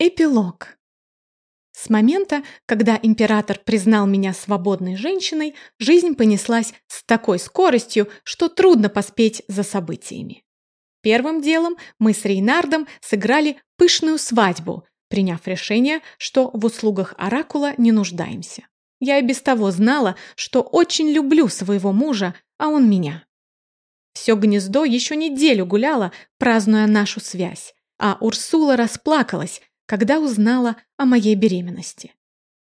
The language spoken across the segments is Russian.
Эпилог. С момента, когда император признал меня свободной женщиной, жизнь понеслась с такой скоростью, что трудно поспеть за событиями. Первым делом мы с Рейнардом сыграли пышную свадьбу, приняв решение, что в услугах Оракула не нуждаемся. Я и без того знала, что очень люблю своего мужа, а он меня. Все гнездо еще неделю гуляло, празднуя нашу связь, а Урсула расплакалась, когда узнала о моей беременности.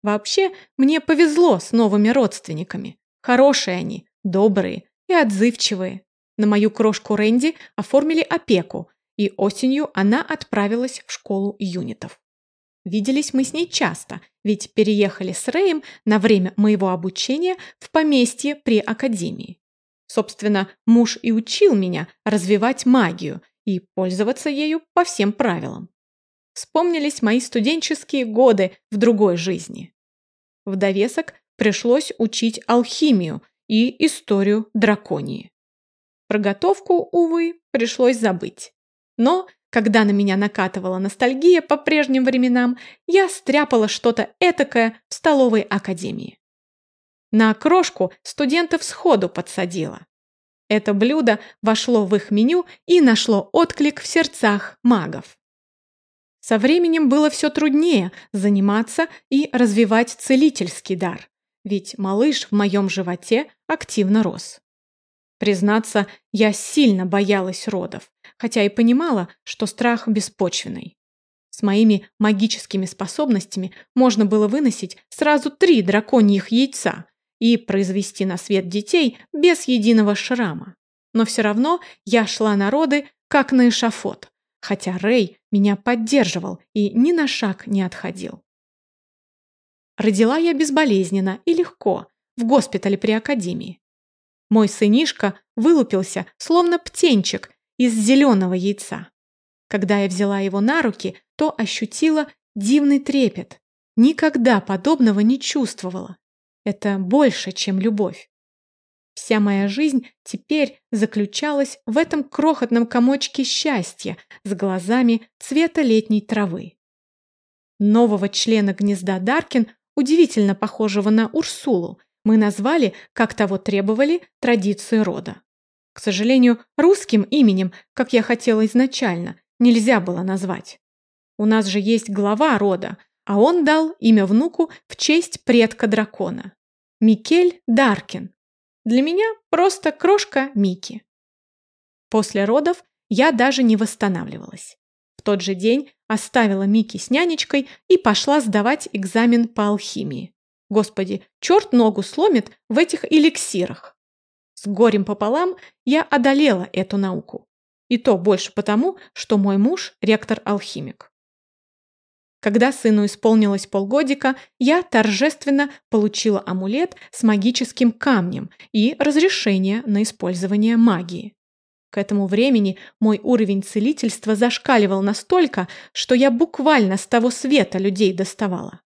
Вообще, мне повезло с новыми родственниками. Хорошие они, добрые и отзывчивые. На мою крошку Рэнди оформили опеку, и осенью она отправилась в школу юнитов. Виделись мы с ней часто, ведь переехали с Рэем на время моего обучения в поместье при академии. Собственно, муж и учил меня развивать магию и пользоваться ею по всем правилам вспомнились мои студенческие годы в другой жизни. В довесок пришлось учить алхимию и историю драконии. Проготовку, увы, пришлось забыть. Но, когда на меня накатывала ностальгия по прежним временам, я стряпала что-то этакое в столовой академии. На окрошку студентов сходу подсадила. Это блюдо вошло в их меню и нашло отклик в сердцах магов. Со временем было все труднее заниматься и развивать целительский дар, ведь малыш в моем животе активно рос. Признаться, я сильно боялась родов, хотя и понимала, что страх беспочвенный. С моими магическими способностями можно было выносить сразу три драконьих яйца и произвести на свет детей без единого шрама. Но все равно я шла на роды, как на эшафот, хотя Рэй меня поддерживал и ни на шаг не отходил. Родила я безболезненно и легко, в госпитале при академии. Мой сынишка вылупился, словно птенчик, из зеленого яйца. Когда я взяла его на руки, то ощутила дивный трепет. Никогда подобного не чувствовала. Это больше, чем любовь. Вся моя жизнь теперь заключалась в этом крохотном комочке счастья с глазами цвета летней травы. Нового члена гнезда Даркин, удивительно похожего на Урсулу, мы назвали, как того требовали, традиции рода. К сожалению, русским именем, как я хотела изначально, нельзя было назвать. У нас же есть глава рода, а он дал имя внуку в честь предка дракона. Микель Даркин, для меня просто крошка Мики. После родов я даже не восстанавливалась. В тот же день оставила Мики с нянечкой и пошла сдавать экзамен по алхимии. Господи, черт ногу сломит в этих эликсирах. С горем пополам я одолела эту науку. И то больше потому, что мой муж – ректор-алхимик. Когда сыну исполнилось полгодика, я торжественно получила амулет с магическим камнем и разрешение на использование магии. К этому времени мой уровень целительства зашкаливал настолько, что я буквально с того света людей доставала.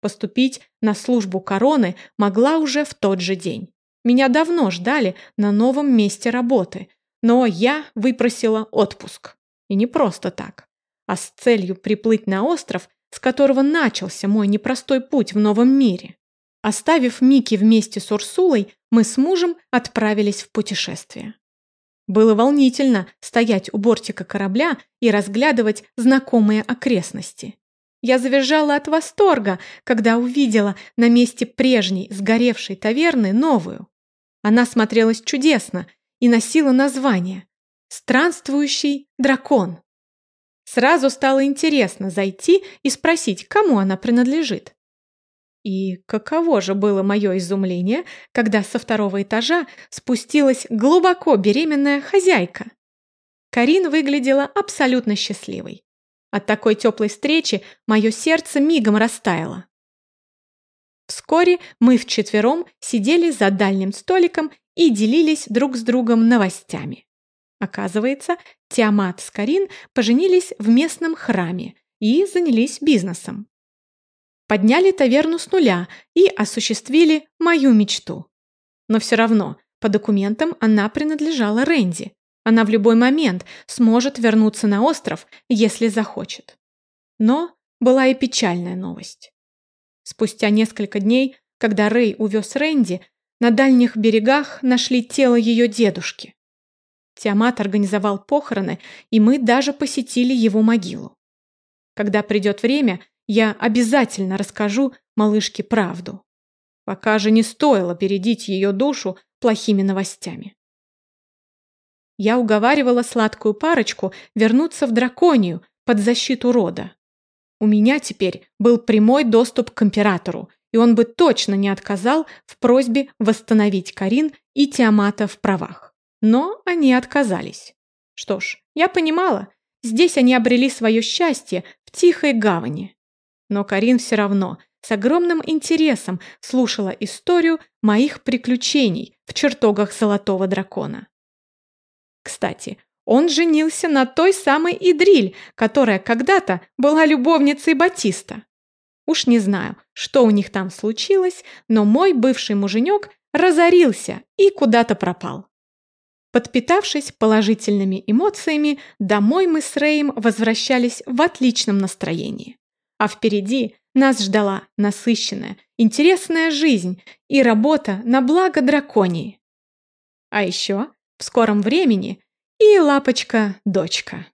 Поступить на службу короны могла уже в тот же день. Меня давно ждали на новом месте работы, но я выпросила отпуск. И не просто так а с целью приплыть на остров, с которого начался мой непростой путь в новом мире. Оставив Мики вместе с Урсулой, мы с мужем отправились в путешествие. Было волнительно стоять у бортика корабля и разглядывать знакомые окрестности. Я завизжала от восторга, когда увидела на месте прежней сгоревшей таверны новую. Она смотрелась чудесно и носила название «Странствующий дракон». Сразу стало интересно зайти и спросить, кому она принадлежит. И каково же было мое изумление, когда со второго этажа спустилась глубоко беременная хозяйка. Карин выглядела абсолютно счастливой. От такой теплой встречи мое сердце мигом растаяло. Вскоре мы вчетвером сидели за дальним столиком и делились друг с другом новостями. Оказывается, Тиамат с Карин поженились в местном храме и занялись бизнесом. Подняли таверну с нуля и осуществили мою мечту. Но все равно, по документам она принадлежала Рэнди. Она в любой момент сможет вернуться на остров, если захочет. Но была и печальная новость. Спустя несколько дней, когда Рэй увез Рэнди, на дальних берегах нашли тело ее дедушки. Тиамат организовал похороны, и мы даже посетили его могилу. Когда придет время, я обязательно расскажу малышке правду. Пока же не стоило бередить ее душу плохими новостями. Я уговаривала сладкую парочку вернуться в драконию под защиту рода. У меня теперь был прямой доступ к императору, и он бы точно не отказал в просьбе восстановить Карин и Тиамата в правах. Но они отказались. Что ж, я понимала, здесь они обрели свое счастье в тихой гавани. Но Карин все равно с огромным интересом слушала историю моих приключений в чертогах Золотого Дракона. Кстати, он женился на той самой Идриль, которая когда-то была любовницей Батиста. Уж не знаю, что у них там случилось, но мой бывший муженек разорился и куда-то пропал. Подпитавшись положительными эмоциями, домой мы с Рэем возвращались в отличном настроении. А впереди нас ждала насыщенная, интересная жизнь и работа на благо драконии. А еще в скором времени и лапочка-дочка.